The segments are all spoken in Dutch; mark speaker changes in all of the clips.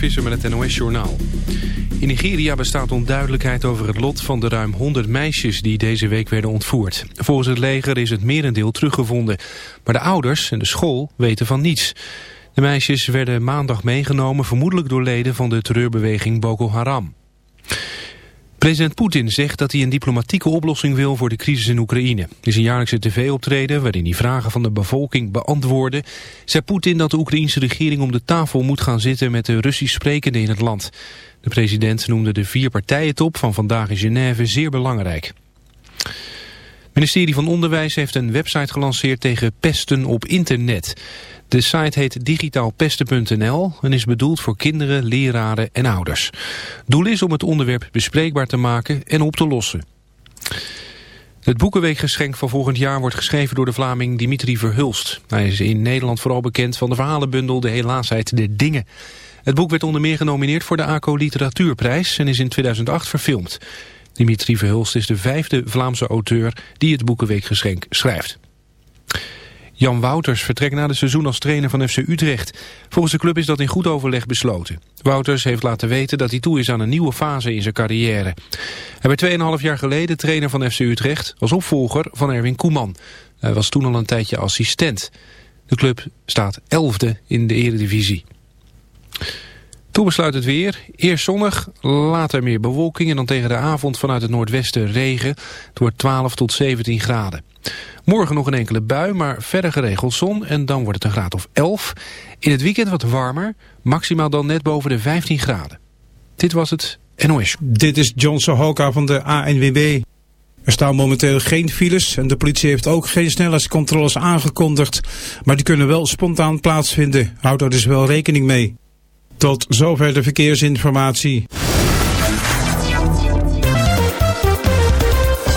Speaker 1: Visser met het NOS-journaal. In Nigeria bestaat onduidelijkheid over het lot van de ruim 100 meisjes die deze week werden ontvoerd. Volgens het leger is het merendeel teruggevonden. Maar de ouders en de school weten van niets. De meisjes werden maandag meegenomen, vermoedelijk door leden van de terreurbeweging Boko Haram. President Poetin zegt dat hij een diplomatieke oplossing wil voor de crisis in Oekraïne. In zijn jaarlijkse tv-optreden, waarin hij vragen van de bevolking beantwoordde, zei Poetin dat de Oekraïnse regering om de tafel moet gaan zitten met de Russisch sprekenden in het land. De president noemde de vier partijentop van vandaag in Genève zeer belangrijk. Het ministerie van Onderwijs heeft een website gelanceerd tegen pesten op internet. De site heet digitaalpesten.nl en is bedoeld voor kinderen, leraren en ouders. Doel is om het onderwerp bespreekbaar te maken en op te lossen. Het Boekenweekgeschenk van volgend jaar wordt geschreven door de Vlaming Dimitri Verhulst. Hij is in Nederland vooral bekend van de verhalenbundel De Helaasheid de Dingen. Het boek werd onder meer genomineerd voor de ACO Literatuurprijs en is in 2008 verfilmd. Dimitri Verhulst is de vijfde Vlaamse auteur die het Boekenweekgeschenk schrijft. Jan Wouters vertrekt na het seizoen als trainer van FC Utrecht. Volgens de club is dat in goed overleg besloten. Wouters heeft laten weten dat hij toe is aan een nieuwe fase in zijn carrière. Hij werd 2,5 jaar geleden trainer van FC Utrecht als opvolger van Erwin Koeman. Hij was toen al een tijdje assistent. De club staat 11e in de eredivisie. Toen besluit het weer. Eerst zonnig, later meer bewolking en dan tegen de avond vanuit het noordwesten regen. Het wordt 12 tot 17 graden. Morgen nog een enkele bui, maar verder geregeld zon en dan wordt het een graad of 11. In het weekend wat warmer, maximaal dan net boven de 15 graden. Dit was het NOS.
Speaker 2: Dit is John Sohoka van de ANWB. Er staan momenteel geen files en de politie heeft ook geen snelheidscontroles aangekondigd. Maar die kunnen wel spontaan plaatsvinden. Houd daar dus wel rekening mee. Tot zover de verkeersinformatie.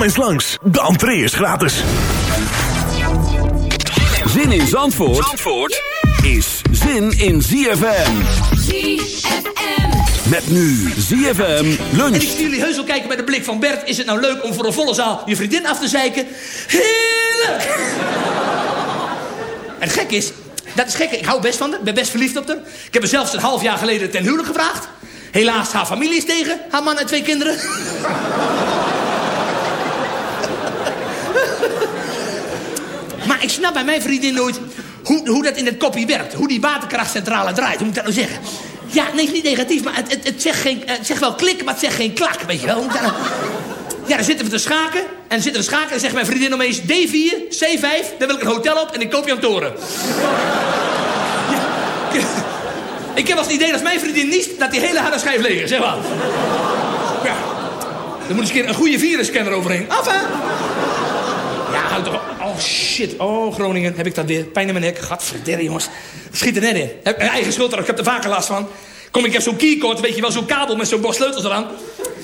Speaker 3: Kom eens langs, de entree is gratis.
Speaker 4: Zin in Zandvoort, Zandvoort is zin in ZFM.
Speaker 5: ZFM.
Speaker 4: Met nu ZFM
Speaker 6: En ik
Speaker 4: lunch.
Speaker 6: zie jullie heus wel kijken met de blik van Bert. Is het nou leuk om voor een volle zaal je vriendin af te zeiken? Heerlijk! en het gek is, dat is gek. Ik hou best van haar. Ik ben best verliefd op haar. Ik heb haar zelfs een half jaar geleden ten huwelijk gevraagd. Helaas, haar familie is tegen. Haar man en twee kinderen. Maar ik snap bij mijn vriendin nooit hoe, hoe dat in het koppie werkt. Hoe die waterkrachtcentrale draait. Hoe moet ik dat nou zeggen? Ja, nee, niet negatief, maar het, het, het, zegt, geen, wel klik, maar het zegt geen klak. Weet je wel? Nou- Ja, dan zitten we te schaken. En dan zitten we schaken en zegt mijn vriendin opeens... D4, C5, dan wil ik een hotel op en ik koop je een toren. Ik heb als idee dat mijn vriendin niest... dat die hele harde schijf leeg is, zeg maar. Ja. Er moet eens een keer een goede virusscanner overheen. Af, hè? Oh, shit. Oh, Groningen. Heb ik dat weer. Pijn in mijn nek. Gadverderre, jongens. Schiet er net in. Heb mijn eigen schuld erop. Ik heb er vaker last van. Kom ik heb zo'n keycord, weet je wel, zo'n kabel met zo'n bos sleutels eraan.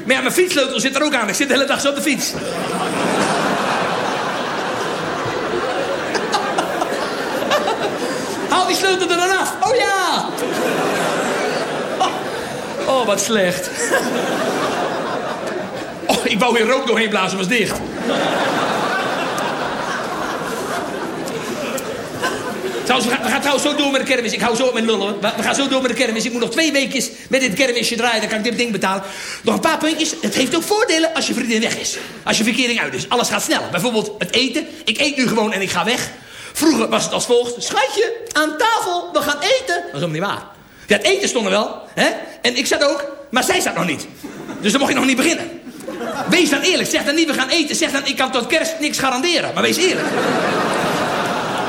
Speaker 6: Maar ja, mijn fietssleutel zit er ook aan. Ik zit de hele dag zo op de fiets. Haal die sleutel er dan af. Oh ja! Oh, oh wat slecht. Oh, ik wou hier rook doorheen blazen, was dicht. We gaan, we gaan trouwens zo door met de kermis. Ik hou zo op mijn lullen. We, gaan zo door met de kermis. Ik moet nog twee weekjes met dit kermisje draaien. Dan kan ik dit ding betalen. Nog een paar puntjes. Het heeft ook voordelen als je vriendin weg is. Als je verkering uit is. Alles gaat sneller. Bijvoorbeeld het eten. Ik eet nu gewoon en ik ga weg. Vroeger was het als volgt. Schatje, aan tafel. We gaan eten. Dat is helemaal niet waar. Ja, het eten stond er wel. Hè? En ik zat ook. Maar zij zat nog niet. Dus dan mocht je nog niet beginnen. Wees dan eerlijk. Zeg dan niet we gaan eten. Zeg dan ik kan tot kerst niks garanderen. Maar wees eerlijk.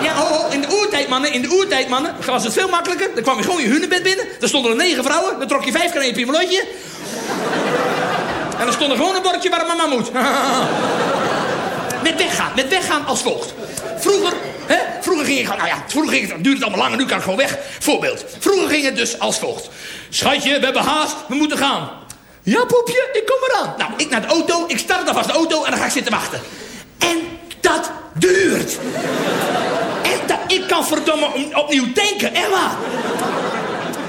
Speaker 6: Ja, oh, oh, in de mannen, in de oertijd, mannen, was het veel makkelijker. Dan kwam je gewoon je hunebed binnen. Er stonden er negen vrouwen. Dan trok je vijf keer in je piemellotje. En dan stond er gewoon een bordje waar mama moet. met weggaan, met weggaan als volgt. Vroeger, hè, vroeger ging ik, nou ja, vroeger ging het, duurde het allemaal lang en nu kan ik gewoon weg. Voorbeeld. Vroeger ging het dus als volgt. Schatje, we hebben haast, we moeten gaan. Ja, poepje, ik kom eraan. Nou, ik naar de auto, ik start alvast de auto en dan ga ik zitten wachten. En dat duurt. Dat, ik kan verdomme om- opnieuw tanken, waar.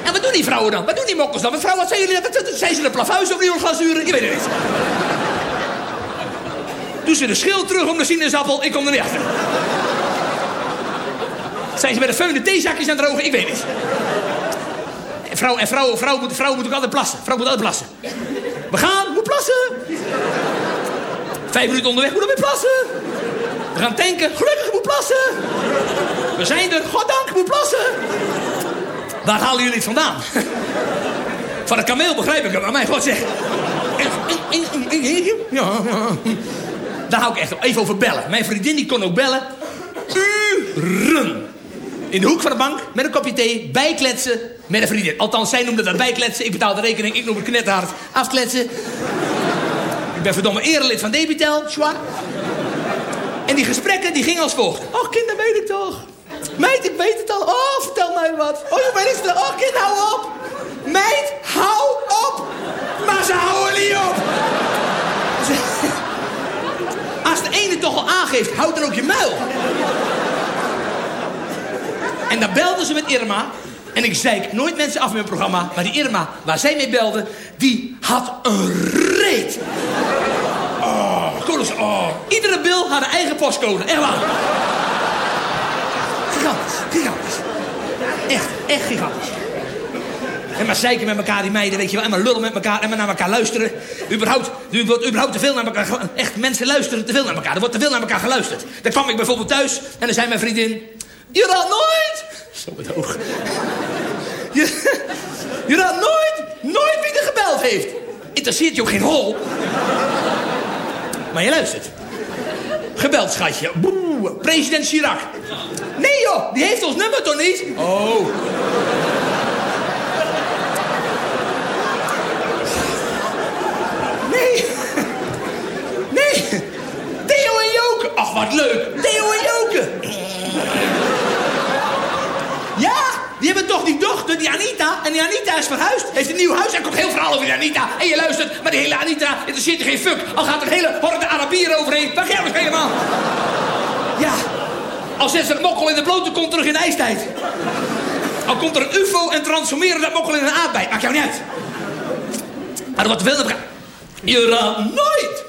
Speaker 6: En wat doen die vrouwen dan? Wat doen die mokkels dan? Wat vrouwen, wat zijn jullie? Wat- zijn ze de plafuis opnieuw gaan zuren? Ik weet het niet. Doen ze de schil terug om de sinaasappel? Ik kom er niet achter. Zijn ze met de de theezakjes aan het drogen? Ik weet het niet. Vrouw, en vrouw, vrouw, moet, vrouw moet ook altijd plassen. Vrouw moet altijd plassen. We gaan, moet plassen. Vijf minuten onderweg, moet er weer plassen. We gaan tanken, gelukkig moet plassen. We zijn er, goddank, moet plassen. Waar halen jullie het vandaan? Van een kameel begrijp ik het, maar mijn god zeg. Ja. Daar hou ik echt op. Even over bellen. Mijn vriendin die kon ook bellen. Uren. In de hoek van de bank, met een kopje thee, bijkletsen met een vriendin. Althans, zij noemde dat bijkletsen. Ik betaal de rekening, ik noem het knetterhard afkletsen. Ik ben verdomme erelid van Debitel, schwa. En die gesprekken die gingen als volgt. Och, kind, dat weet ik toch. Meid, ik weet het al. Oh, vertel mij wat. Oh, je weet het. Oh, kind, hou op. Meid, hou op. Maar ze houden niet op. Als de ene toch al aangeeft, houd dan ook je muil. En dan belden ze met Irma. En ik zeik nooit mensen af in mijn programma. Maar die Irma, waar zij mee belde, die had een reet. Oh, kolos, oh. Iedere bil had een eigen postcode. Echt waar. Gigantisch. Echt, echt gigantisch. En maar zeiken met elkaar, die meiden, weet je wel. En maar lullen met elkaar en maar naar elkaar luisteren. Überhaupt, er wordt überhaupt te veel naar elkaar... Echt, mensen luisteren te veel naar elkaar. Er wordt te veel naar elkaar geluisterd. Dan kwam ik bijvoorbeeld thuis en dan zei mijn vriendin... Je raadt nooit... Zo met oog. Je, je raadt nooit, nooit wie er gebeld heeft. Interesseert je ook geen hol. Maar je luistert. Gebeld, schatje. Boe, president Chirac. Nee joh, die heeft ons nummer toch niet? Oh. Nee. Nee. Theo en Joke. Ach, wat leuk. Theo en Joke. Ja, die hebben toch die dochter, die Anita. En die Anita is verhuisd. Heeft een nieuw huis. Er komt heel verhaal over die Anita. En je luistert, maar die hele Anita interesseert je geen fuck. Al gaat er een hele horde Arabieren overheen. Waar het helemaal? Ja, al zet ze het mokkel in de blote kont terug in de ijstijd. Al komt er een ufo en transformeren dat mokkel in een aardbei. Maakt jou niet uit. Maar te veel naar Je raadt nooit.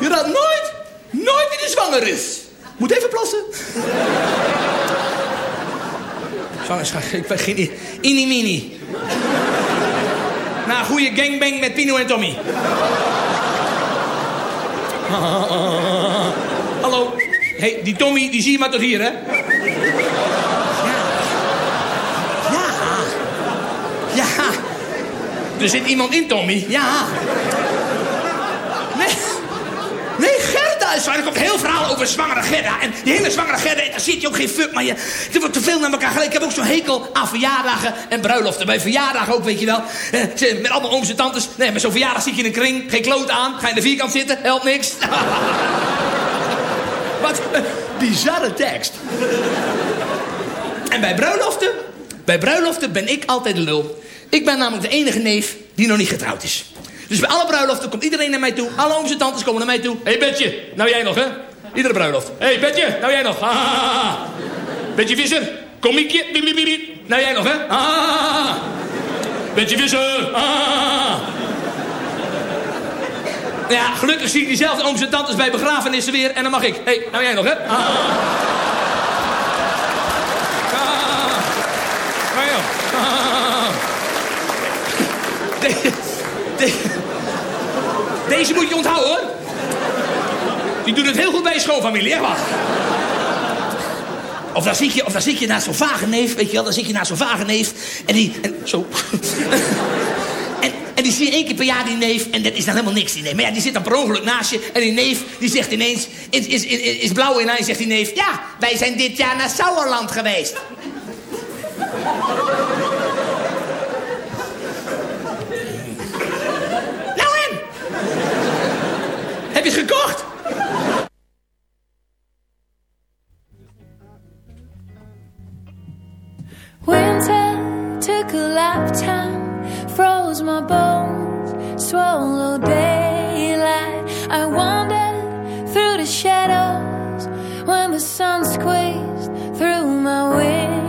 Speaker 6: Je raadt nooit, nooit wie er zwanger is. Moet even plassen. Zwangerschap, ik ben geen inimini. Na een goede gangbang met Pino en Tommy hey, die Tommy, die zie je maar tot hier, hè? Ja. Ja. Ja. Er zit iemand in, Tommy. Ja. Nee. Nee, Gerda is waar. Er komt heel verhaal over zwangere Gerda. En die hele zwangere Gerda, daar zit je ook geen fuck. Maar je, er wordt te veel naar elkaar gelijk. Ik heb ook zo'n hekel aan verjaardagen en bruiloften. Bij verjaardagen ook, weet je wel. Eh, met allemaal ooms en tantes. Nee, met zo'n verjaardag zit je in een kring. Geen kloot aan. Ga je in de vierkant zitten. Helpt niks. Wat een bizarre tekst. En bij bruiloften, bij bruiloften ben ik altijd de lul. Ik ben namelijk de enige neef die nog niet getrouwd is. Dus bij alle bruiloften komt iedereen naar mij toe. Alle ooms en tantes komen naar mij toe. Hé hey, Betje, nou jij nog hè? Iedere bruiloft. Hé hey, Betje, nou jij nog. Betje Visser, komiekje. Nou jij nog hè? Betje Visser. Ah. Ja, gelukkig zie ik diezelfde ooms en tantes bij begrafenissen weer. En dan mag ik. Hé, hey, nou jij nog hè? Ah. Ah. Ah. De- deze moet je onthouden, hoor. Die doet het heel goed bij je schoonfamilie, echt waar. Of dan zit je, of je naast zo'n vage neef, weet je wel. Dan zit je naast zo'n vage neef. En die... En, zo. En, en die zie je één keer per jaar, die neef. En dat is dan helemaal niks, die neef. Maar ja, die zit dan per ongeluk naast je. En die neef, die zegt ineens... Is, is, is, is blauw in zegt die neef... Ja, wij zijn dit jaar naar Sauerland geweest. Nou en? Heb je het gekocht?
Speaker 5: Winter took a lifetime, froze my bones, swallowed daylight. I wandered through the shadows when the sun squeezed through my window.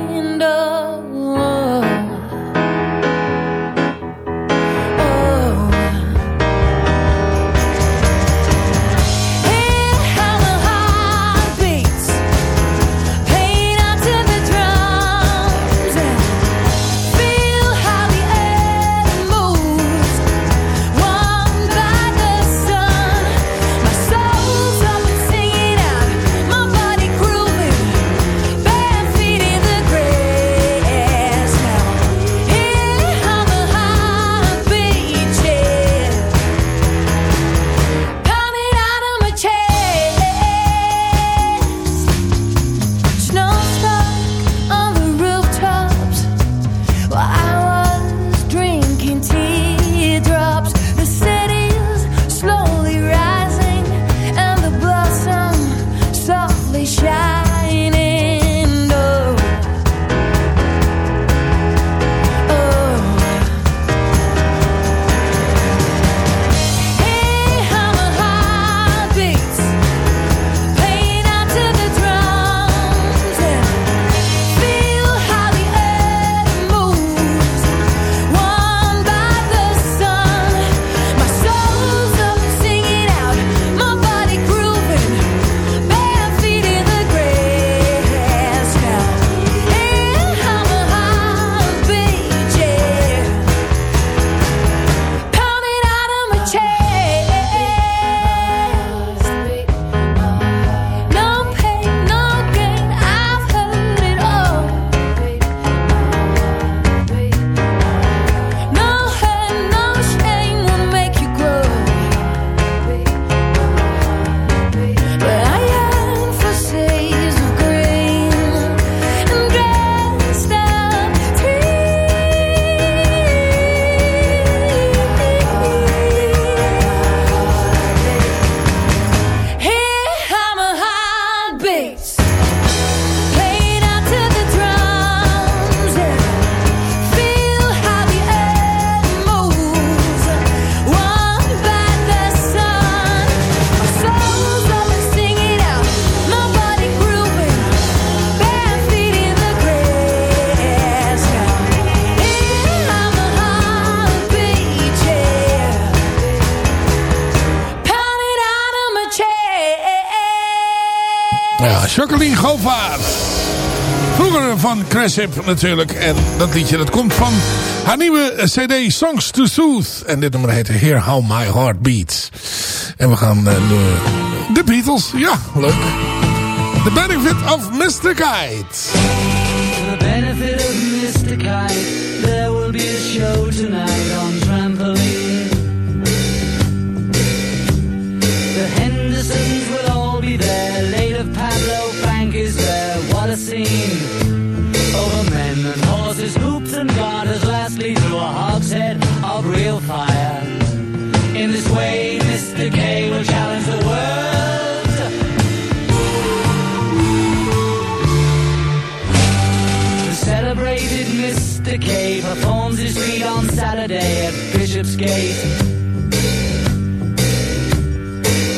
Speaker 7: Natuurlijk. En dat liedje dat komt van haar nieuwe cd Songs to Sooth. En dit nummer heet Hear How My Heart Beats. En we gaan eh, door de Beatles. Ja, leuk. The Benefit of Mr. Kite.
Speaker 8: The Benefit of Mr. Kite. There will be a show tonight on trampoline. The Hendersons will
Speaker 9: all be there. Late of Pablo Frank is there. What a scene. Bishopsgate.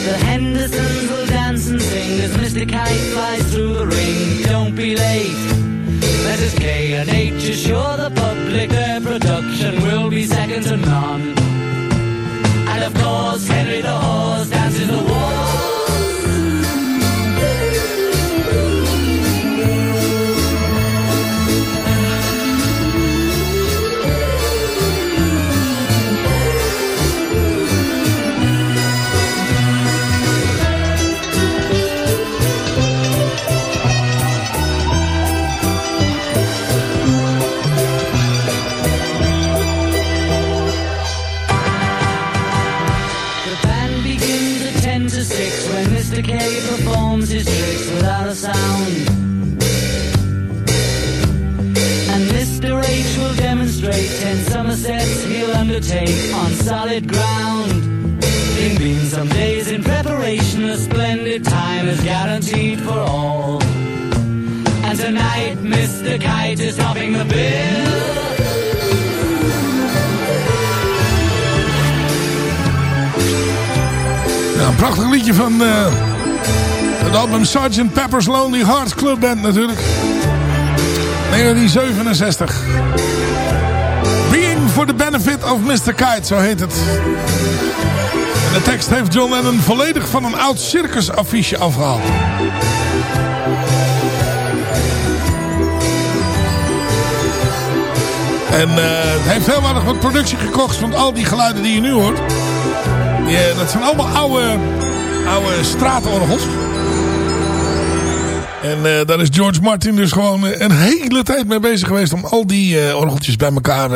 Speaker 9: The Hendersons will dance and sing as Mr. Kite flies through the ring. Don't be late. Mrs. K and H assure the public their production will be second to none. And of course, Henry the Horse dances the waltz. On solid ground. Bing bing, some days in preparation, a splendid time is guaranteed for all. And tonight, Mr. Kite is topping the bill.
Speaker 7: Ja, een prachtig liedje van eh, het album Sgt. Pepper's Lonely Hearts Club Band natuurlijk. 1967. For the benefit of Mr. Kite, zo heet het. De tekst heeft John Lennon volledig van een oud circusaffiche afgehaald. En eh, het heeft heel erg wat productie gekocht van al die geluiden die je nu hoort. Ja, dat zijn allemaal oude, oude straatorgels. En eh, daar is George Martin dus gewoon eh, een hele tijd mee bezig geweest om al die eh, orgeltjes bij elkaar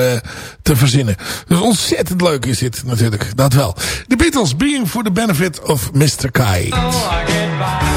Speaker 7: te verzinnen. Dus ontzettend leuk is dit natuurlijk, dat wel. The Beatles, Being for the Benefit of Mr. Kite.
Speaker 9: Oh,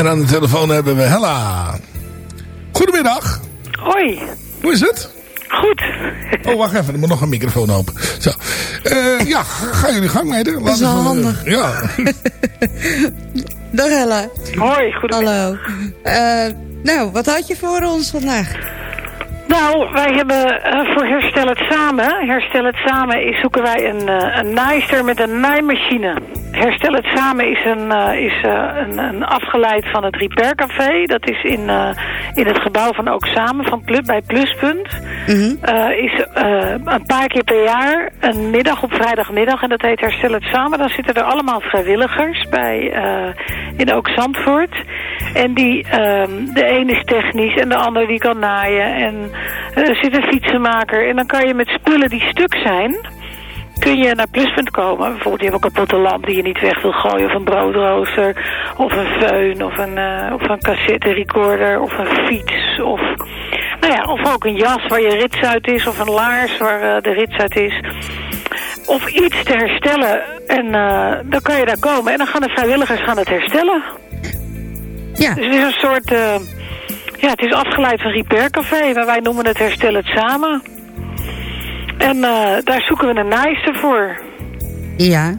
Speaker 7: En aan de telefoon hebben we Hella. Goedemiddag.
Speaker 10: Hoi.
Speaker 7: Hoe is het?
Speaker 10: Goed.
Speaker 7: Oh, wacht even. Er moet nog een microfoon open. Zo. Eh, ja, ga, ga jullie gang mee.
Speaker 11: Dat is wel handig.
Speaker 7: Ja.
Speaker 11: Dag Hella.
Speaker 10: Hoi, goed.
Speaker 11: Hallo. Eh, nou, wat had je voor ons vandaag?
Speaker 10: Nou, wij hebben eh, voor Herstel het Samen. Herstel het Samen is, zoeken wij een, een naaister met een naaimachine. Herstel het Samen is, een, eh, is eh, een, een afgeleid van het Repair Café. Dat is in, eh, in het gebouw van Ook Samen, van Plus, bij Pluspunt. Eh, is een paar keer per jaar een middag op vrijdagmiddag. En dat heet Herstel het Samen. Dan zitten er allemaal vrijwilligers bij in Ook Zandvoort. En die, ehm, de ene is technisch en de ander die kan naaien. En er zit een fietsenmaker. En dan kan je met spullen die stuk zijn kun je naar Pluspunt komen. Bijvoorbeeld, je hebt een kapotte lamp die je niet weg wil gooien. Of een broodrooster. Of een föhn. Of een, eh, of een cassette recorder. Of een fiets. Of, nou ja, of ook een jas waar je rits uit is. Of een laars waar eh, de rits uit is. Of iets te herstellen. En eh, dan kan je daar komen. En dan gaan de vrijwilligers gaan het herstellen.
Speaker 11: Ja.
Speaker 10: Dus het is een soort... ja, het is afgeleid van Repair Café. Maar wij noemen het Herstel het Samen. En eh, daar zoeken we een naaister voor.
Speaker 11: Ja.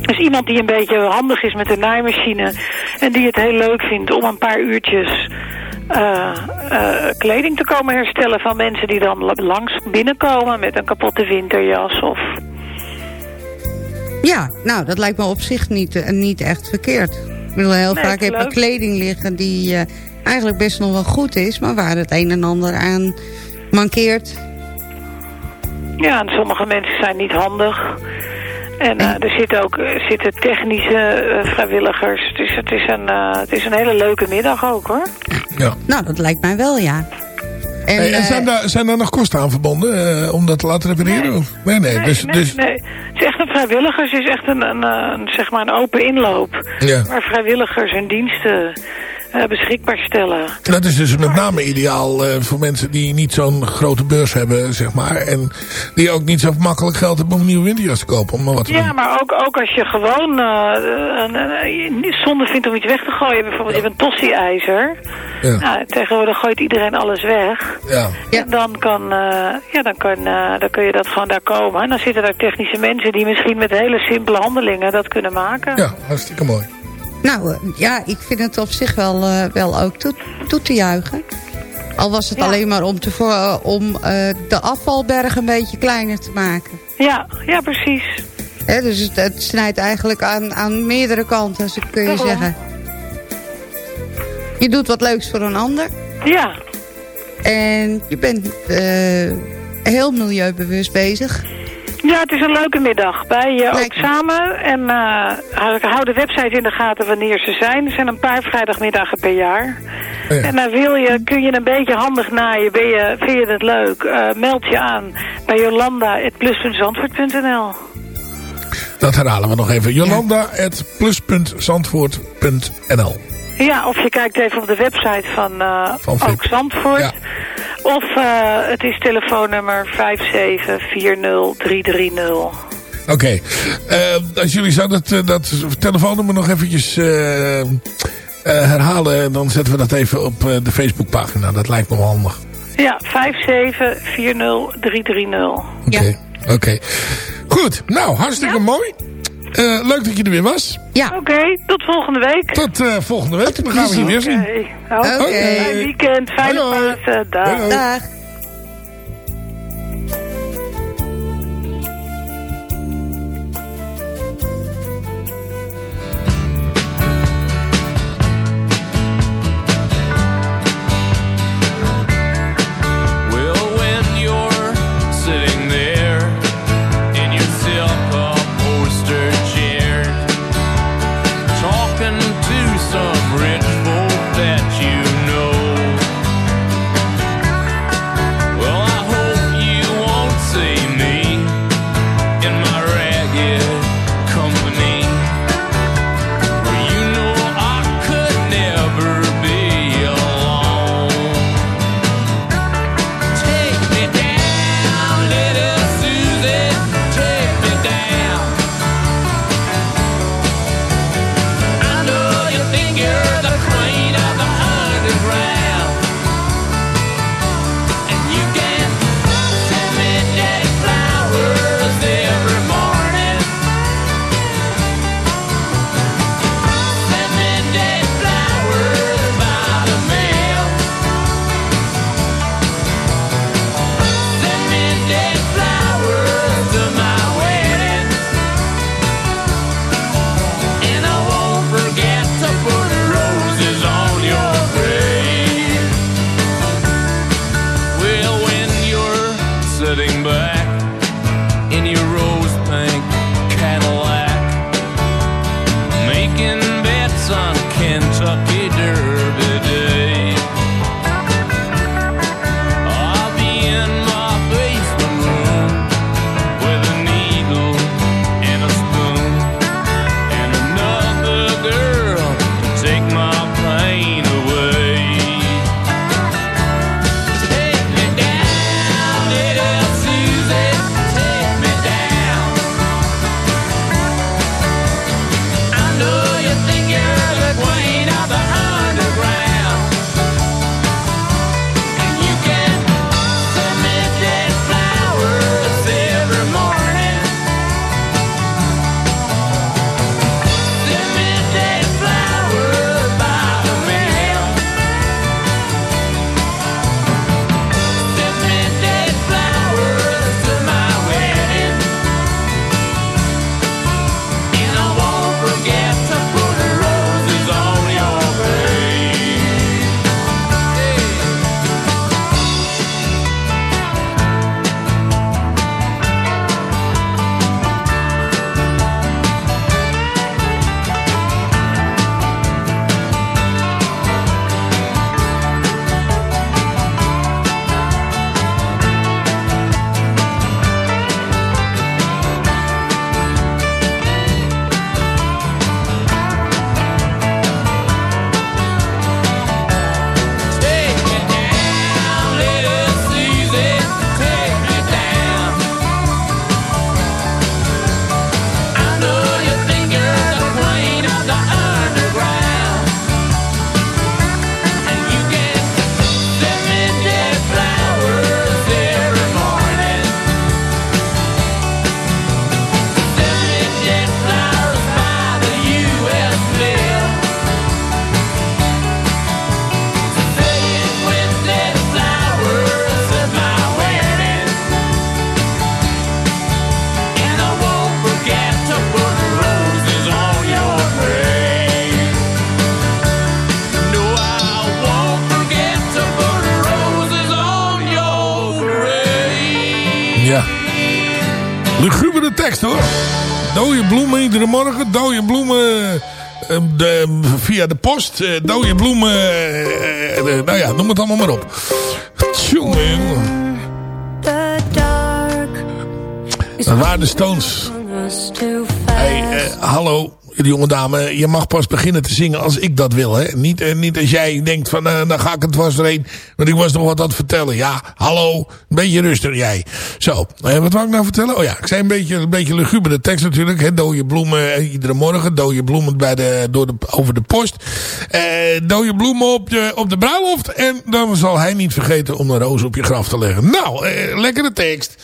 Speaker 10: Dus iemand die een beetje handig is met de naaimachine. En die het heel leuk vindt om een paar uurtjes eh, eh, kleding te komen herstellen van mensen die dan la- langs binnenkomen met een kapotte winterjas of...
Speaker 11: Ja, nou, dat lijkt me op zich niet, niet echt verkeerd. Ik bedoel, heel
Speaker 12: Nee,
Speaker 11: vaak heb je kleding liggen die eigenlijk best nog wel goed is... maar waar het een en ander aan mankeert.
Speaker 12: Ja, en sommige mensen zijn niet handig. En eh, er zitten ook er zitten technische eh, vrijwilligers. Is, het, is een, eh, het is een hele leuke middag ook hoor.
Speaker 7: Ja.
Speaker 11: Nou, dat lijkt mij wel, ja. En,
Speaker 7: Hey, en
Speaker 11: eh,
Speaker 7: zijn, daar, zijn daar nog kosten aan verbonden eh, om dat te laten repareren? Nee, of? nee, nee.
Speaker 12: Nee,
Speaker 7: dus,
Speaker 12: nee,
Speaker 7: dus,
Speaker 12: nee. Het is echt een vrijwilligers. Het is echt een, een, eh, een, zeg maar een open inloop.
Speaker 7: Ja.
Speaker 12: Waar vrijwilligers hun diensten eh, beschikbaar stellen.
Speaker 7: Dat is dus met name ideaal eh, voor mensen die niet zo'n grote beurs hebben, zeg maar. En die ook niet zo makkelijk geld hebben om een nieuwe winterjas te kopen. Om wat
Speaker 12: Ja, maar ook, ook als je gewoon niet zonde vindt om iets weg te gooien. Bijvoorbeeld, je hebt een tossie-ijzer.
Speaker 7: Ja.
Speaker 12: Nou, tegenwoordig gooit iedereen alles weg.
Speaker 7: Ja.
Speaker 12: En dan, kan, ja, dan, kan, dan kun je dat gewoon daar komen. En dan zitten daar technische mensen die misschien met hele simpele handelingen dat kunnen maken.
Speaker 7: ja, hartstikke mooi.
Speaker 11: Nou, eh, ja, ik vind het op zich wel, eh, wel ook toe, toe te juichen. Al was het
Speaker 12: Ja.
Speaker 11: alleen maar om, te voor, om eh, de afvalberg een beetje kleiner te maken.
Speaker 12: Ja, ja precies.
Speaker 11: Dus het, het snijdt eigenlijk aan, aan meerdere kanten, zo kun je zeggen. Je doet wat leuks voor een ander.
Speaker 12: Ja,
Speaker 11: En je bent heel milieubewust bezig.
Speaker 12: Ja, het is een leuke middag. Wij eh, ook samen. En eh hou de website in de gaten wanneer ze zijn. Er zijn een paar vrijdagmiddagen per jaar.
Speaker 7: Oh ja.
Speaker 12: En dan wil je, kun je een beetje handig naaien. Ben je, vind je het leuk? Eh, meld je aan bij jolanda.plus.zandvoort.nl
Speaker 7: Dat herhalen we nog even. Jolanda.plus.zandvoort.nl
Speaker 12: Ja, of je kijkt even op de website van, eh
Speaker 7: Van
Speaker 12: ook Zandvoort.
Speaker 7: Ja.
Speaker 12: Of eh, het is telefoonnummer 5740330.
Speaker 7: Oké. Eh, als jullie zo dat, dat telefoonnummer nog eventjes eh, eh, herhalen... dan zetten we dat even op eh, de Facebookpagina. Dat lijkt me wel handig.
Speaker 12: Ja, 5740330.
Speaker 7: Oké. Oké. Goed. Nou, hartstikke mooi. Eh, leuk dat je er weer was.
Speaker 11: Ja.
Speaker 12: Oké, tot volgende week.
Speaker 7: Tot eh, volgende week. Dan gaan we je weer zien.
Speaker 12: Oké,
Speaker 11: Oké.
Speaker 12: fijn weekend, fijne. Pasen. Dag.
Speaker 7: Hoor. Dode bloemen iedere morgen. Dode bloemen eh, de, via de post. eh, Dode bloemen. eh, eh, nou ja, noem het allemaal maar op. Tjonge, Dat waren de Stones. Hey, eh, hallo, jonge dame. Je mag pas beginnen te zingen als ik dat wil. Hè? Niet, eh, niet als jij denkt van, eh, dan ga ik het was erheen. Want ik was nog wat aan het vertellen. Ja, hallo, een beetje rustig jij. Zo, eh, wat wou ik nou vertellen? Oh ja, ik zei een beetje, een beetje lugubere tekst natuurlijk. Hè? Dode bloemen iedere morgen. Dode bloemen bij de, door de, over de post. Eh dode bloemen op de, op de bruiloft. En dan zal hij niet vergeten om een roos op je graf te leggen. Nou, lekkere tekst.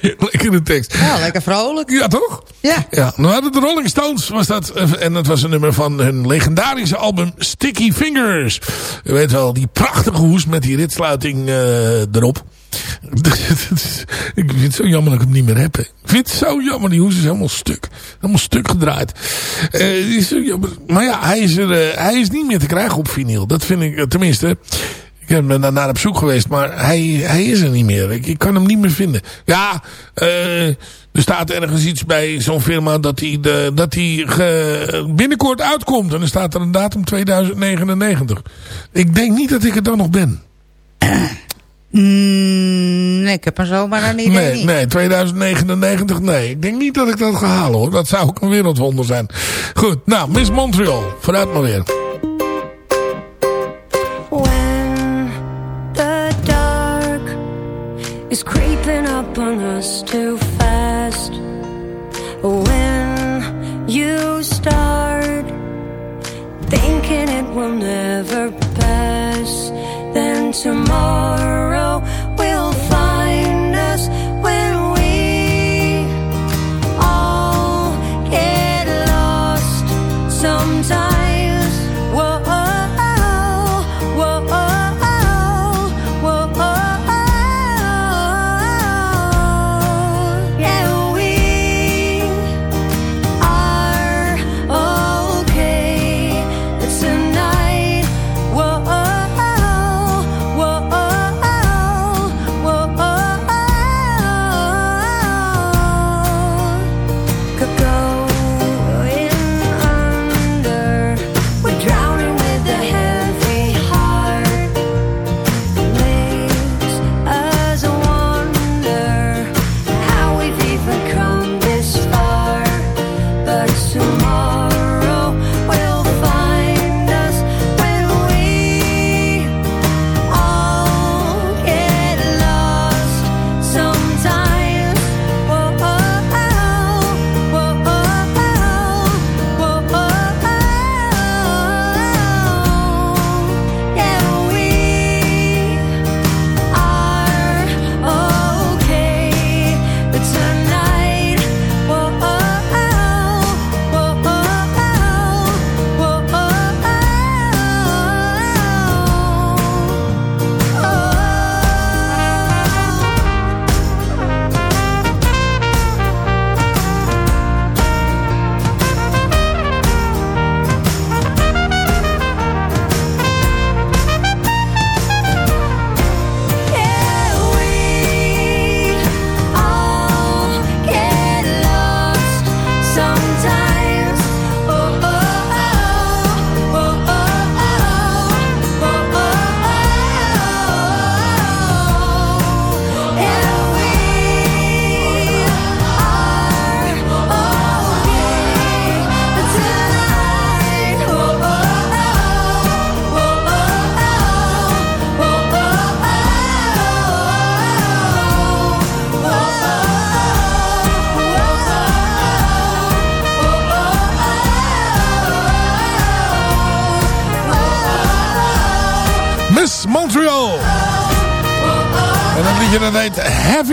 Speaker 7: lekkere tekst.
Speaker 11: Ja, lekker vrolijk.
Speaker 7: Ja, toch?
Speaker 11: Ja.
Speaker 7: Ja, nou de Rolling Stones was dat. eh, En dat was een nummer van hun legendarische album Sticky Fingers. Je weet wel, die prachtige hoes met die ritsluiting eh, erop. ik vind het zo jammer dat ik hem niet meer heb. hè. Ik vind het zo jammer. Die hoes is helemaal stuk. Helemaal stuk gedraaid. Eh, is zo jammer. Maar ja, hij is, er, hij is niet meer te krijgen op vinyl. Dat vind ik, tenminste... Ik ben daar naar op zoek geweest, maar hij, hij is er niet meer. Ik, ik kan hem niet meer vinden. Ja, eh, er staat ergens iets bij zo'n firma dat hij, de, dat hij binnenkort uitkomt. En dan staat er een datum 2099. Ik denk niet dat ik er dan nog ben.
Speaker 11: Mm, nee, ik heb er zomaar een idee
Speaker 7: Nee,
Speaker 11: niet.
Speaker 7: nee, 2099, nee. Ik denk niet dat ik dat ga halen hoor. Dat zou ook een wereldwonder zijn. Goed, nou, Miss Montreal. Vooruit maar weer.
Speaker 5: Is creeping up on us too fast. When you start thinking it will never pass, then tomorrow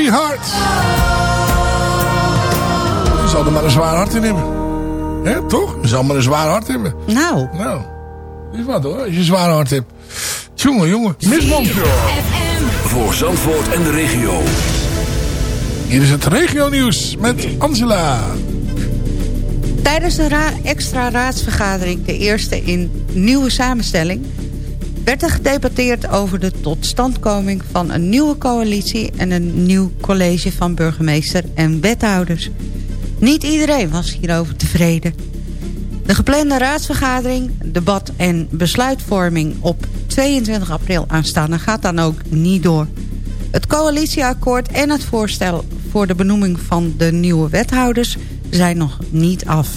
Speaker 5: Heavy Heart.
Speaker 7: Je zal er maar een zwaar hart in hebben. Hè, toch? Je zal maar een zwaar hart hebben.
Speaker 11: Nou.
Speaker 7: Nou, is wat hoor, als je een zwaar hart hebt. Jongen, jongen. Miss Montreal.
Speaker 4: Voor Zandvoort en de regio.
Speaker 7: Hier is het regio nieuws met Angela.
Speaker 11: Tijdens de ra- extra raadsvergadering, de eerste in nieuwe samenstelling... werd er gedebatteerd over de totstandkoming van een nieuwe coalitie... en een nieuw college van burgemeester en wethouders. Niet iedereen was hierover tevreden. De geplande raadsvergadering, debat en besluitvorming op 22 april aanstaande gaat dan ook niet door. Het coalitieakkoord en het voorstel voor de benoeming van de nieuwe wethouders zijn nog niet af.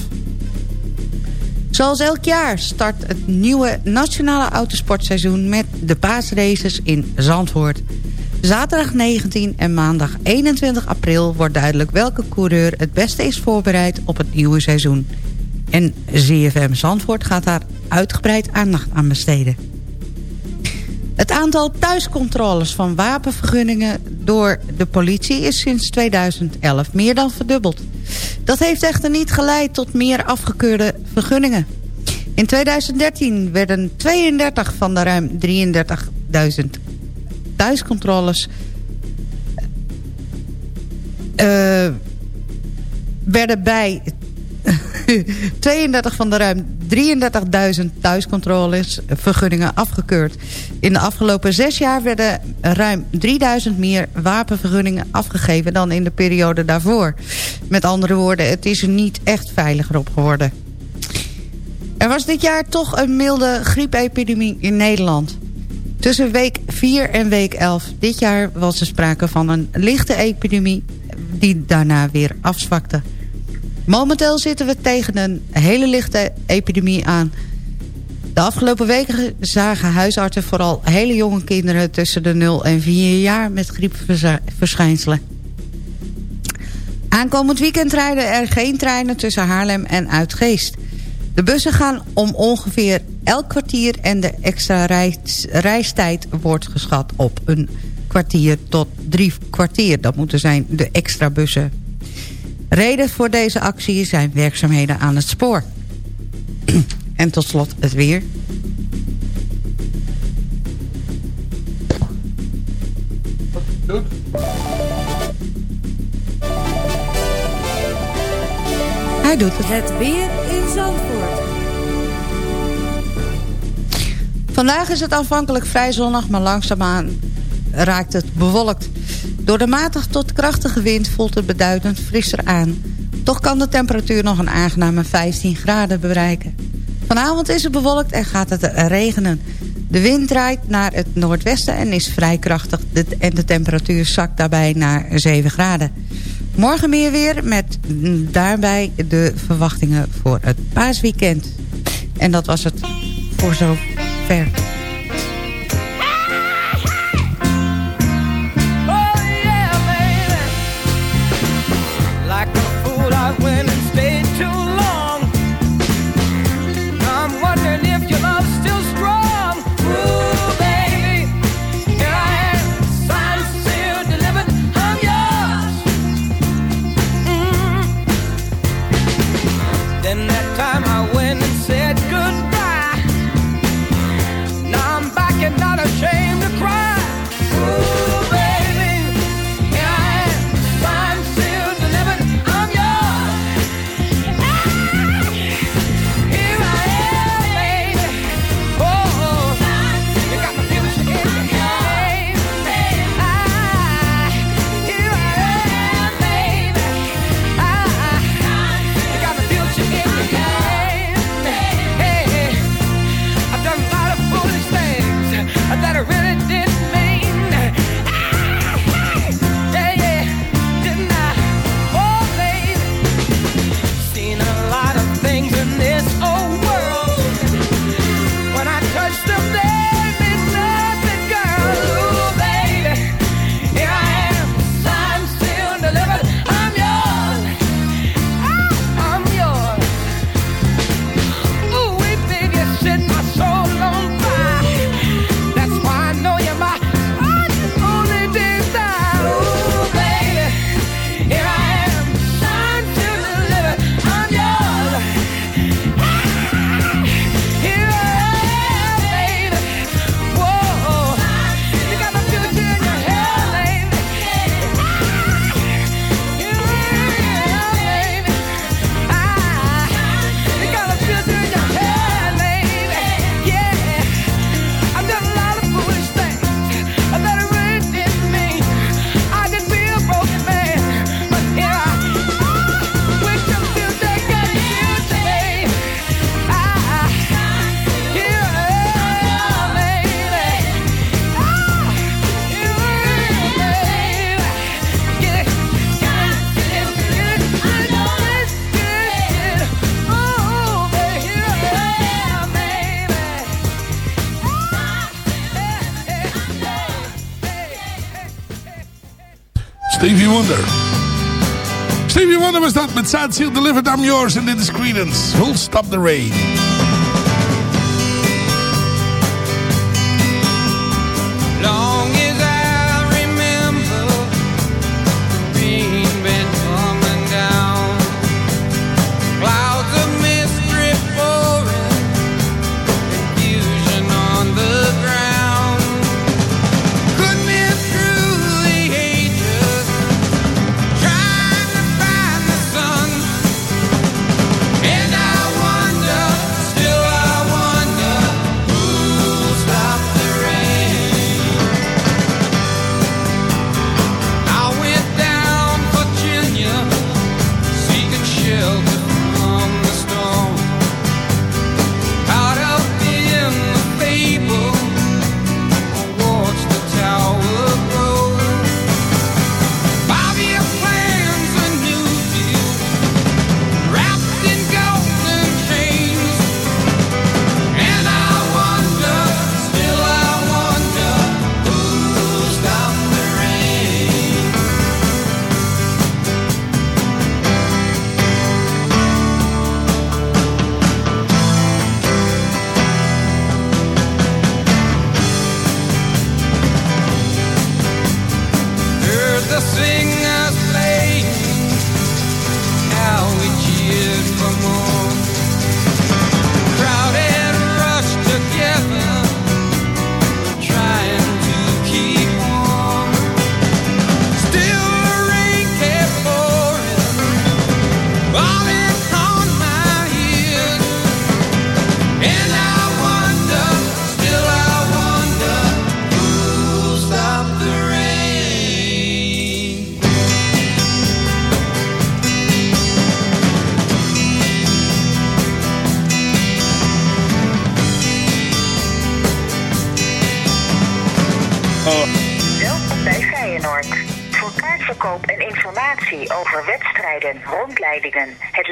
Speaker 11: Zoals elk jaar start het nieuwe nationale autosportseizoen met de paasraces in Zandvoort. Zaterdag 19 en maandag 21 april wordt duidelijk welke coureur het beste is voorbereid op het nieuwe seizoen. En ZFM Zandvoort gaat daar uitgebreid aandacht aan besteden. Het aantal thuiscontroles van wapenvergunningen door de politie is sinds 2011 meer dan verdubbeld. Dat heeft echter niet geleid tot meer afgekeurde vergunningen. In 2013 werden 32 van de ruim 33.000 thuiscontroles... Uh, werden bij 32 van de ruim 33.000 thuiscontroles vergunningen afgekeurd. In de afgelopen zes jaar werden ruim 3000 meer wapenvergunningen afgegeven dan in de periode daarvoor. Met andere woorden, het is er niet echt veiliger op geworden. Er was dit jaar toch een milde griepepidemie in Nederland. Tussen week 4 en week 11 dit jaar was er sprake van een lichte epidemie die daarna weer afzwakte. Momenteel zitten we tegen een hele lichte epidemie aan. De afgelopen weken zagen huisartsen vooral hele jonge kinderen... tussen de 0 en 4 jaar met griepverschijnselen. Aankomend weekend rijden er geen treinen tussen Haarlem en Uitgeest. De bussen gaan om ongeveer elk kwartier... en de extra reis, reistijd wordt geschat op een kwartier tot drie kwartier. Dat moeten zijn de extra bussen Reden voor deze actie zijn werkzaamheden aan het spoor. en tot slot het weer. Hij doet het.
Speaker 5: Het weer in Zandvoort.
Speaker 11: Vandaag is het aanvankelijk vrij zonnig, maar langzaamaan raakt het bewolkt. Door de matig tot krachtige wind voelt het beduidend frisser aan. Toch kan de temperatuur nog een aangename 15 graden bereiken. Vanavond is het bewolkt en gaat het regenen. De wind draait naar het noordwesten en is vrij krachtig. En de temperatuur zakt daarbij naar 7 graden. Morgen meer weer met daarbij de verwachtingen voor het paasweekend. En dat was het voor zover.
Speaker 8: too long. Was dat met Sad Seal Delivered I'm Yours en dit is Credence. Stop the Rain.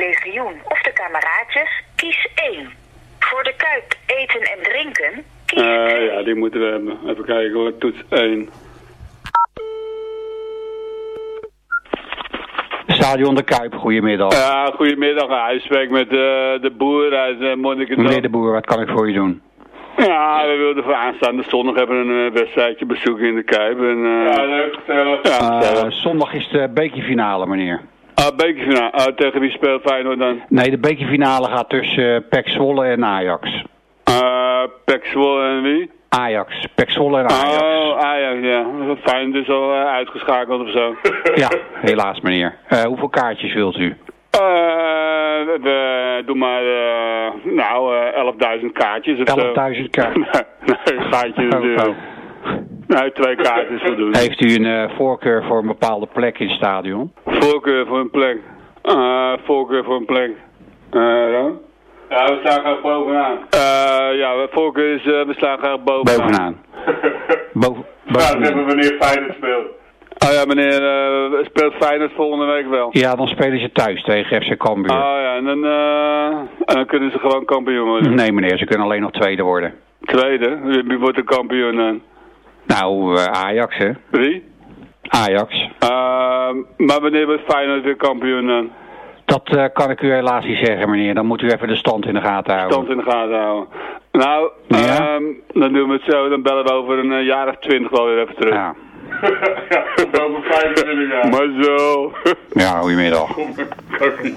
Speaker 13: Legioen of de kameraadjes, kies 1. Voor de Kuip eten en drinken,
Speaker 14: Eh, ja, die moeten we hebben. Even kijken hoor, toets 1.
Speaker 15: Stadion de Kuip, goedemiddag.
Speaker 14: Ja, goedemiddag. Ja, u spreekt met eh, de boer uit uh, Monnikendam.
Speaker 15: Meneer de Boer, wat kan ik voor u doen?
Speaker 14: Ja, we wilden voor aanstaande zondag hebben een eh, wedstrijdje bezoeken in de Kuip. En, ja, leuk, gezellig. Ja,
Speaker 15: zondag is de bekerfinale, meneer.
Speaker 14: Ah, bekerfinale. Ah, tegen wie speelt Feyenoord dan?
Speaker 15: Nee, de bekerfinale gaat tussen uh, Zwolle en Ajax.
Speaker 14: Uh, Pek Zwolle en wie?
Speaker 15: Ajax. PEC Zwolle en Ajax.
Speaker 14: Oh, Ajax, ja. Feyenoord is al eh, uitgeschakeld of zo.
Speaker 15: Ja, helaas meneer. Eh, hoeveel kaartjes wilt u?
Speaker 14: We doen maar, nou, eh 11.000 kaartjes of zo.
Speaker 15: 11.000 kaartjes?
Speaker 14: nee, gaatje natuurlijk. Nee, twee kaartjes voldoende.
Speaker 15: Heeft u een eh, voorkeur voor een bepaalde plek in het stadion?
Speaker 14: Voorkeur voor een plek. Eh, voorkeur voor een plek. Eh, dan? Ja, we staan graag bovenaan. Eh, ja, voorkeur is, we staan graag bovenaan.
Speaker 15: Bovenaan. Boven,
Speaker 14: Ja, hebben wanneer Feyenoord speelt. Oh ja, meneer, eh, speelt Feyenoord volgende week wel?
Speaker 15: Ja, dan spelen ze thuis tegen FC Cambuur.
Speaker 14: Oh ja, en dan, eh, en dan kunnen ze gewoon kampioen worden.
Speaker 15: Nee meneer, ze kunnen alleen nog tweede worden.
Speaker 14: Tweede? Wie, wie wordt de kampioen dan?
Speaker 15: Nou, eh, Ajax hè.
Speaker 14: Wie?
Speaker 15: Ajax.
Speaker 14: Eh, maar wanneer wordt Feyenoord weer kampioen dan?
Speaker 15: Dat eh, kan ik u helaas niet zeggen meneer. Dan moet u even de stand in de gaten houden.
Speaker 14: Stand in de gaten houden. Nou, ehm, dan doen we het zo. Dan bellen we over een eh, jaar of twintig wel weer even terug.
Speaker 15: Ja.
Speaker 14: ja, over 25 jaar. Maar zo.
Speaker 15: Ja, goedemiddag.
Speaker 16: Cajun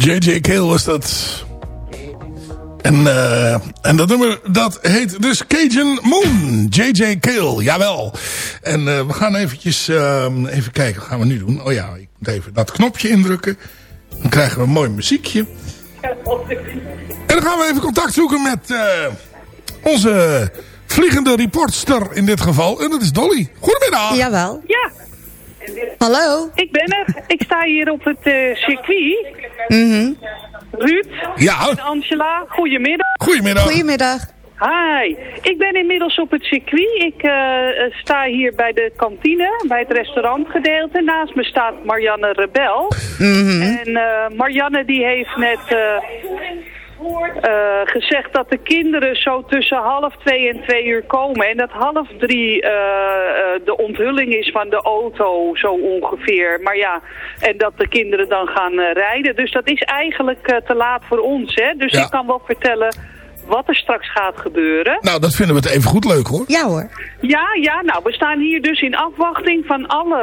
Speaker 7: J.J. Cale was dat. En, eh, en dat nummer, dat heet dus Cajun Moon. J.J. Cale, jawel. En eh, we gaan eventjes, ehm, even kijken, wat gaan we nu doen? Oh ja, ik moet even dat knopje indrukken. Dan krijgen we een mooi muziekje. En dan gaan we even contact zoeken met eh, onze vliegende reportster in dit geval. En dat is Dolly. Goedemiddag.
Speaker 11: Jawel.
Speaker 17: Ja.
Speaker 11: Hallo.
Speaker 17: Ik ben er. Ik sta hier op het eh, circuit.
Speaker 11: Mhm.
Speaker 17: Ruud.
Speaker 7: Ja.
Speaker 17: En Angela. Goedemiddag.
Speaker 7: Goedemiddag.
Speaker 11: Goedemiddag.
Speaker 17: Hi. Ik ben inmiddels op het circuit. Ik eh, eh, sta hier bij de kantine, bij het restaurantgedeelte. Naast me staat Marianne Rebel. En eh, Marianne die heeft net eh, gezegd dat de kinderen zo tussen half twee en twee uur komen. En dat half drie eh, de onthulling is van de auto zo ongeveer. Maar ja, en dat de kinderen dan gaan rijden. Dus dat is eigenlijk te laat voor ons. Hè? Dus
Speaker 7: Ja.
Speaker 17: ik kan wel vertellen wat er straks gaat gebeuren.
Speaker 7: Nou, dat vinden we het even goed leuk hoor.
Speaker 11: Ja hoor.
Speaker 17: Ja, ja, nou, we staan hier dus in afwachting van alle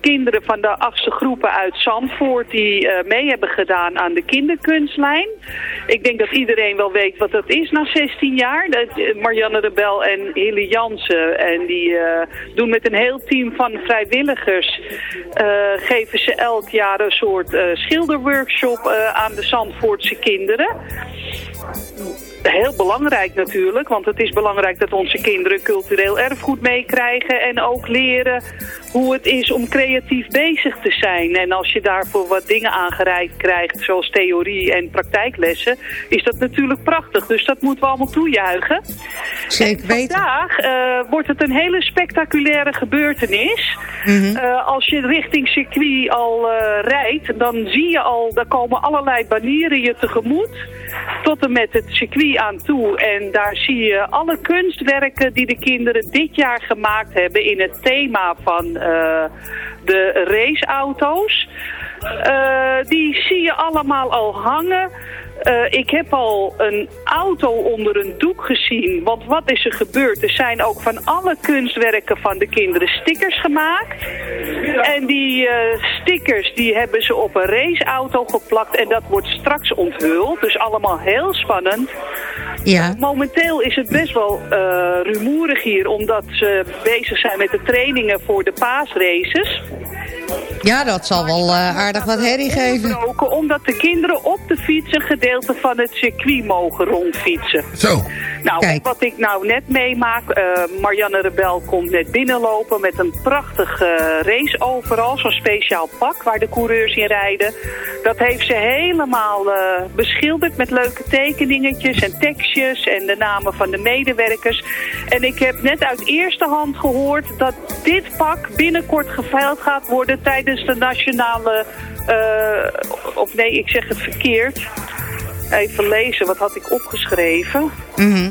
Speaker 17: kinderen van de achtste groepen uit Zandvoort die eh, mee hebben gedaan aan de kinderkunstlijn. Ik denk dat iedereen wel weet wat dat is na 16 jaar. Dat, eh, Marianne Rebel en Hille Jansen. En die eh, doen met een heel team van vrijwilligers, eh, geven ze elk jaar een soort eh, schilderworkshop eh, aan de Zandvoortse kinderen heel belangrijk natuurlijk, want het is belangrijk dat onze kinderen cultureel erfgoed meekrijgen en ook leren hoe het is om creatief bezig te zijn. En als je daarvoor wat dingen aangereikt krijgt, zoals theorie en praktijklessen, is dat natuurlijk prachtig. Dus dat moeten we allemaal toejuichen.
Speaker 11: Zeker weten.
Speaker 17: Vandaag eh, wordt het een hele spectaculaire gebeurtenis.
Speaker 11: Mhm.
Speaker 17: Eh, als je richting circuit al eh, rijdt, dan zie je al, daar komen allerlei banieren je tegemoet. Tot en met het circuit aan toe. En daar zie je alle kunstwerken die de kinderen dit jaar gemaakt hebben in het thema van eh, de raceauto's. Eh, die zie je allemaal al hangen. Eh, ik heb al een auto onder een doek gezien. Want wat is er gebeurd? Er zijn ook van alle kunstwerken van de kinderen stickers gemaakt. En die eh, stickers die hebben ze op een raceauto geplakt. En dat wordt straks onthuld. Dus allemaal heel spannend.
Speaker 11: Ja.
Speaker 17: Momenteel is het best wel eh, rumoerig hier. Omdat ze bezig zijn met de trainingen voor de paasraces.
Speaker 11: Ja, dat zal wel eh, aardig wat herrie geven.
Speaker 17: Omdat de kinderen op de fiets een gedeelte van het circuit mogen rondfietsen.
Speaker 7: Zo.
Speaker 17: Nou, wat ik nou net meemaak, eh, Marianne Rebel komt net binnenlopen met een prachtig eh, race overal, zo'n speciaal pak waar de coureurs in rijden. Dat heeft ze helemaal eh, beschilderd met leuke tekeningetjes en tekstjes en de namen van de medewerkers. En ik heb net uit eerste hand gehoord dat dit pak binnenkort geveild gaat worden tijdens de nationale, eh, of nee, ik zeg het verkeerd. Even lezen, wat had ik opgeschreven?
Speaker 11: Mhm.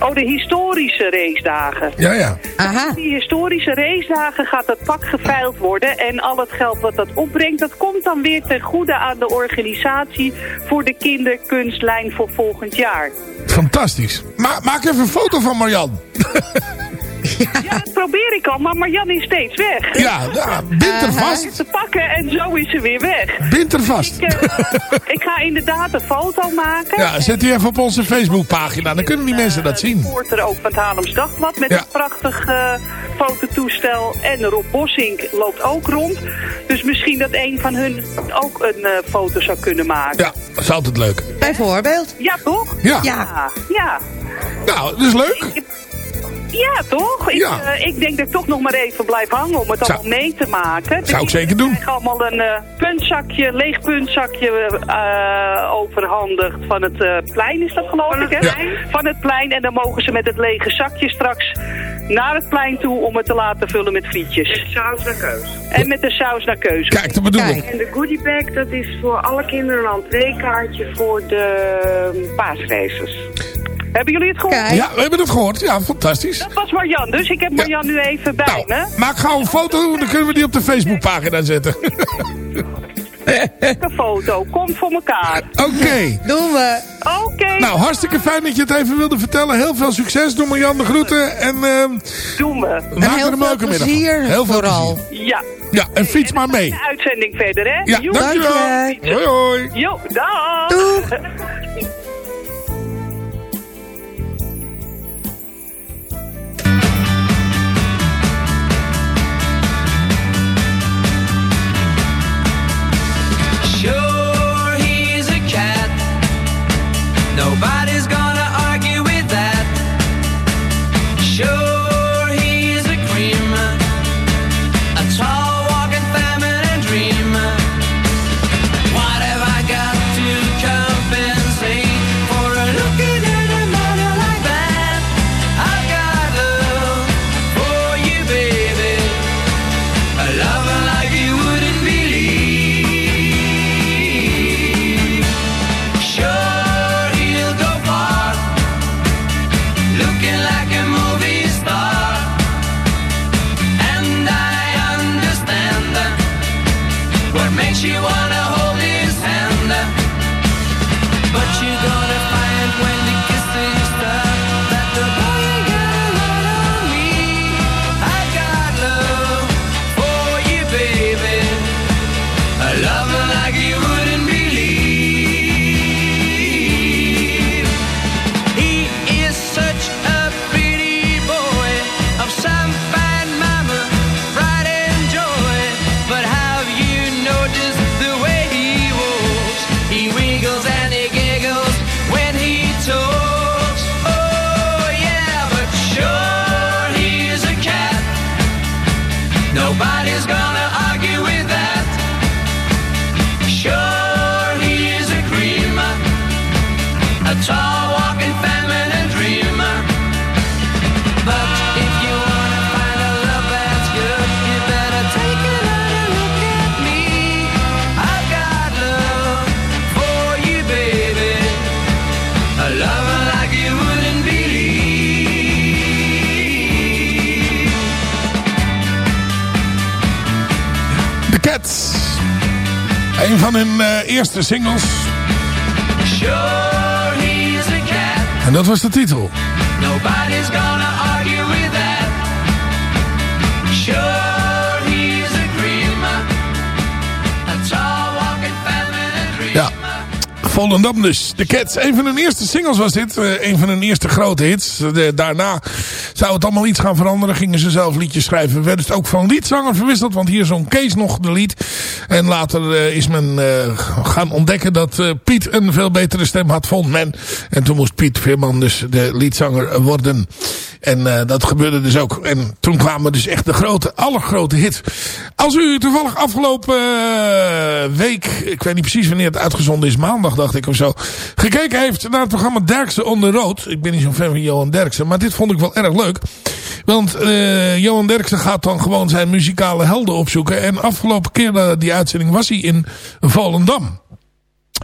Speaker 17: Oh, de historische racedagen.
Speaker 7: Ja, ja.
Speaker 11: Aha.
Speaker 17: Die historische racedagen gaat het pak geveild worden. En al het geld wat dat opbrengt, dat komt dan weer ten goede aan de organisatie voor de kinderkunstlijn voor volgend jaar.
Speaker 7: Fantastisch. Ma maak even een foto van Marjan.
Speaker 17: Ja, dat probeer ik al, maar Marjan is steeds weg.
Speaker 7: Ja, nou, bind er vast.
Speaker 17: Hij te pakken en zo is ze weer weg.
Speaker 7: Bind er vast.
Speaker 17: Ik, eh, ik ga inderdaad een foto maken.
Speaker 7: Ja, zet die even op onze Facebookpagina. Dan kunnen die mensen dat zien.
Speaker 17: reporter ook van het Haarlems Dagblad met
Speaker 7: Ja.
Speaker 17: een prachtig eh, fototoestel. En Rob Bossink loopt ook rond. Dus misschien dat een van hun ook een eh, foto zou kunnen maken.
Speaker 7: Ja, dat is altijd leuk.
Speaker 11: Bijvoorbeeld.
Speaker 17: Ja, toch?
Speaker 7: Ja.
Speaker 17: Ja. ja.
Speaker 7: Nou, dat is leuk.
Speaker 17: Ja, toch? Ik,
Speaker 7: Ja.
Speaker 17: eh, ik denk dat ik toch nog maar even blijf hangen om het
Speaker 7: Zou-
Speaker 17: allemaal mee te maken.
Speaker 7: Zou ik zeker doen.
Speaker 17: Ik krijg allemaal een eh, puntzakje, leeg puntzakje eh, overhandigd van het eh, plein, is dat geloof ik, hè?
Speaker 7: Ja.
Speaker 17: Van het plein. En dan mogen ze met het lege zakje straks naar het plein toe om het te laten vullen met frietjes.
Speaker 18: Saus naar keus.
Speaker 17: En met de saus naar keuze.
Speaker 7: Kijk, dat bedoel ik.
Speaker 18: En de goodiebag, dat is voor alle kinderen een entreekaartje voor de um, paasraces.
Speaker 17: Hebben jullie het gehoord?
Speaker 7: Ja, we hebben het gehoord. Ja, fantastisch.
Speaker 17: Dat was Marjan, dus ik heb Marjan nu even bij
Speaker 7: Nou,
Speaker 17: me.
Speaker 7: Maak gauw een foto, dan kunnen we die op de Facebookpagina zetten.
Speaker 17: Een foto, komt voor elkaar.
Speaker 7: Oké.
Speaker 11: Doen we.
Speaker 17: Oké.
Speaker 7: Nou, hartstikke fijn dat je het even wilde vertellen. Heel veel succes. Doe Marjan de groeten. En ehm
Speaker 17: Doen we.
Speaker 7: maak
Speaker 11: heel
Speaker 7: er een
Speaker 11: veel
Speaker 7: leuke middag. Heel veel
Speaker 11: vooral.
Speaker 7: plezier.
Speaker 17: Ja.
Speaker 7: Ja, en fiets maar mee.
Speaker 17: De uitzending verder, hè?
Speaker 7: Ja, dankjewel.
Speaker 11: Dank je.
Speaker 7: Hoi hoi.
Speaker 17: Jo, dag.
Speaker 11: Doeg.
Speaker 8: Sure, he's a cat. Nobody's
Speaker 7: dat was de titel.
Speaker 8: Nobody's gonna argue
Speaker 7: Volendam. De Cats. Een van hun eerste singles was dit. Eh, een van hun eerste grote hits. Daarna zou het allemaal iets gaan veranderen. Gingen ze zelf liedjes schrijven. Werd het ook van liedzanger verwisseld. Want hier zong Kees nog de lied. En later eh, is men eh, gaan ontdekken dat Piet een veel betere stem had, vond men. En toen moest Piet Veerman dus de liedzanger worden. En eh, dat gebeurde dus ook. En toen kwamen dus echt de grote, allergrote hits. Als u toevallig afgelopen eh, week, ik weet niet precies wanneer het uitgezonden is, maandag dacht ik of zo, gekeken heeft naar het programma Derksen on the Road. Ik ben niet zo'n fan van Johan Derksen, maar dit vond ik wel erg leuk. Want eh, Johan Derksen gaat dan gewoon zijn muzikale helden opzoeken. En afgelopen keer die uitzending was hij in Volendam.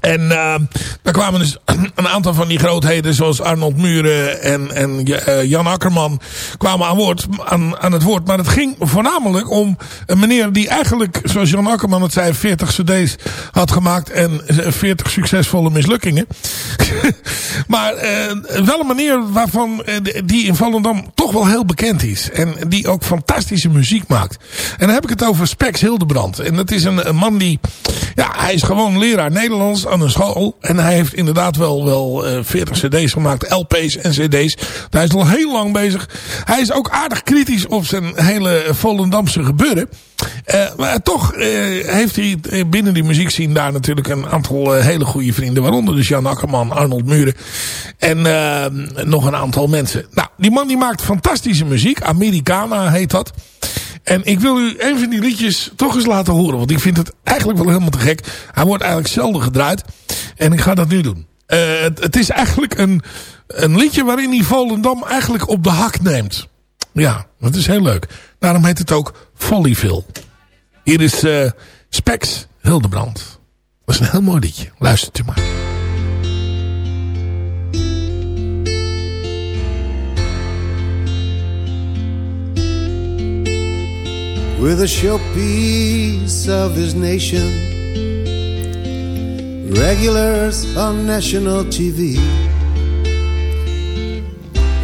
Speaker 7: En uh, daar kwamen dus een aantal van die grootheden zoals Arnold Muren en, en uh, Jan Akkerman kwamen aan, woord, aan, aan het woord. Maar het ging voornamelijk om een meneer die eigenlijk, zoals Jan Akkerman het zei, 40 cd's had gemaakt en 40 succesvolle mislukkingen. maar uh, wel een meneer waarvan die in Volendam toch wel heel bekend is. En die ook fantastische muziek maakt. En dan heb ik het over Spex Hildebrand. En dat is een, een man die, ja, hij is gewoon leraar Nederlands aan een school. En hij heeft inderdaad wel, wel uh, 40 cd's gemaakt. LP's en cd's. Hij is al heel lang bezig. Hij is ook aardig kritisch op zijn hele Volendamse gebeuren. Uh, maar toch uh, heeft hij binnen die muziekscene daar natuurlijk een aantal hele goede vrienden. Waaronder dus Jan Akkerman, Arnold Muren. En nog een aantal mensen. Nou, die man die maakt fantastische muziek. Americana heet dat. En ik wil u een van die liedjes toch eens laten horen. Want ik vind het eigenlijk wel helemaal te gek. Hij wordt eigenlijk zelden gedraaid. En ik ga dat nu doen. Uh, het, is eigenlijk een, een liedje waarin hij Volendam eigenlijk op de hak neemt. Ja, dat is heel leuk. Daarom heet het ook Follyville. Hier is uh, Spex Hildebrand. Dat is een heel mooi liedje. Luistert u maar.
Speaker 19: We're the showpiece of this nation. Regulars on national TV.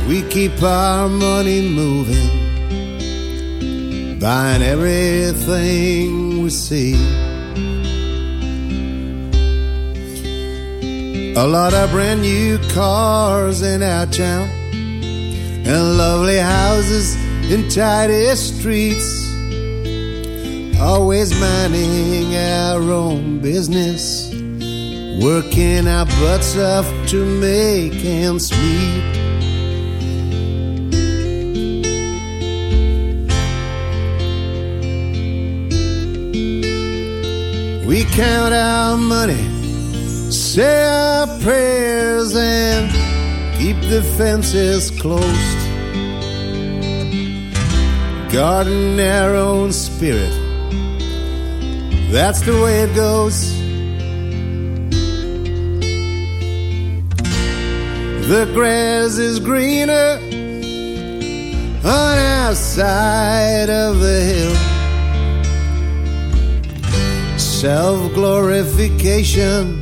Speaker 19: We keep our money moving, buying everything we see. A lot of brand new cars in our town, and lovely houses in tidy streets always minding our own business, working our butts off to make ends meet. We count our money, say our prayers, and keep the fences closed. Guarding our own spirit that's the way it goes. The grass is greener on our side of the hill. Self glorification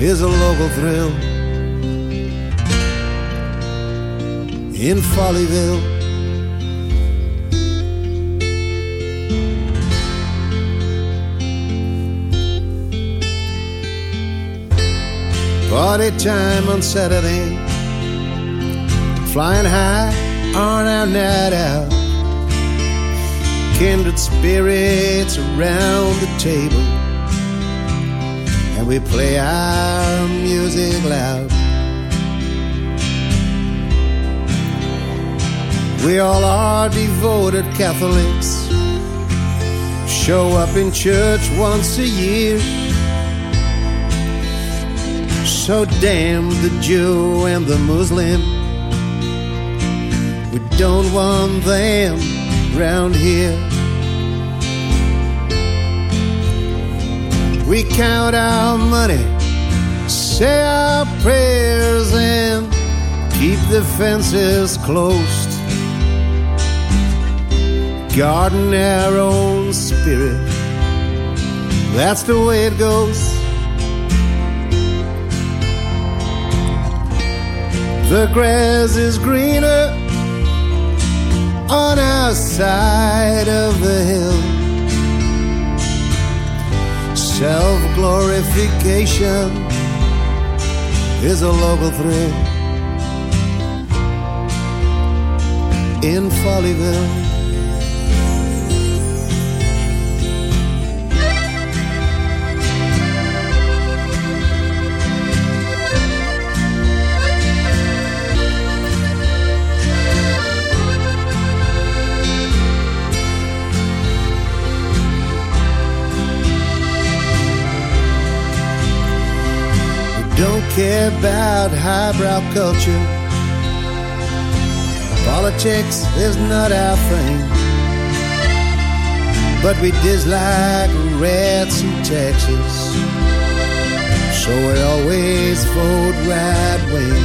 Speaker 19: is a local thrill in Follyville. Party time on Saturday. Flying high on our night out. Kindred spirits around the table. And we play our music loud. We all are devoted Catholics. Show up in church once a year so damn the Jew and the Muslim. We don't want them round here. We count our money, say our prayers, and keep the fences closed. Guarding our own spirit. That's the way it goes. The grass is greener on our side of the hill. Self glorification is a local thrill in Follyville. Care about highbrow culture. Politics is not our thing. But we dislike rats in Texas so we always vote right wing.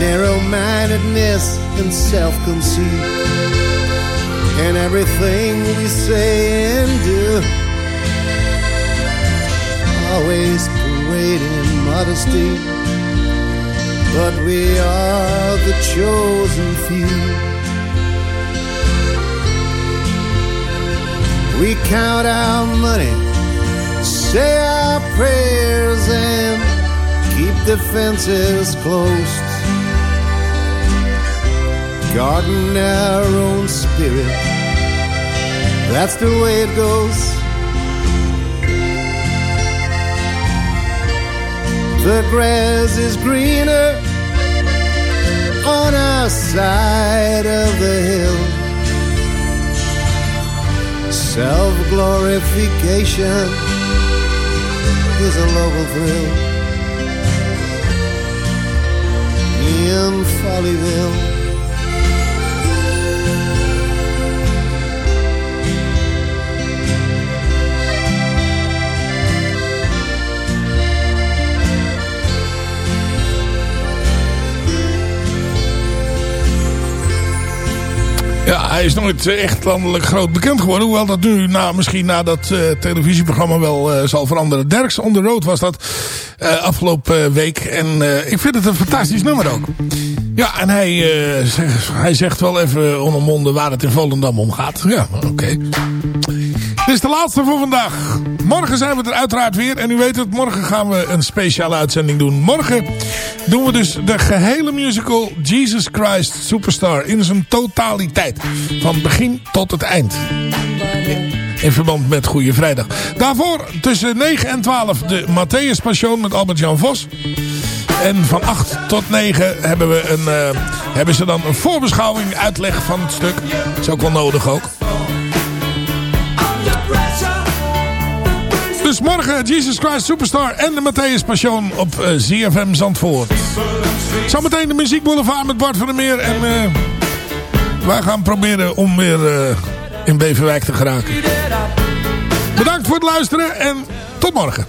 Speaker 19: Narrow mindedness and self conceit, in everything we say and do. Always parading modesty, but we are the chosen few. We count our money, say our prayers, and keep the fences closed. Guarding our own spirit, that's the way it goes. The grass is greener on our side of the hill. Self glorification is a local thrill in Follyville.
Speaker 7: Ja, hij is nooit eh, echt landelijk groot bekend geworden. Hoewel dat nu misschien na dat eh, televisieprogramma wel eh, zal veranderen. Derks on the Road was dat eh, afgelopen week. En ik vind het een fantastisch nummer ook. Ja, en hij, zegt, hij zegt wel even onomwonden waar het in Volendam om gaat. Ja, oké. Is de laatste voor vandaag. Morgen zijn we er uiteraard weer. En u weet het, morgen gaan we een speciale uitzending doen. Morgen doen we dus de gehele musical Jesus Christ Superstar. In zijn totaliteit. Van begin tot het eind. In verband met Goede Vrijdag. Daarvoor tussen 9 en 12 de Matthäus Passion met Albert-Jan Vos. En van 8 tot 9 hebben, we een, eh, hebben ze dan een voorbeschouwing, uitleg van het stuk. Dat is ook wel nodig ook. Dus morgen Jesus Christ Superstar en de Matthäus Passion op eh, ZFM Zandvoort. Zometeen de muziekboulevard met Bart van der Meer. En eh, wij gaan proberen om weer eh, in Beverwijk te geraken. Bedankt voor het luisteren en tot morgen.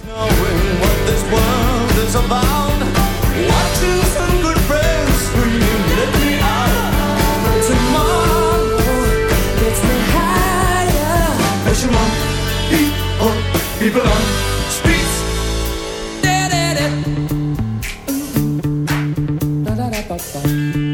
Speaker 20: People on streets. Okay.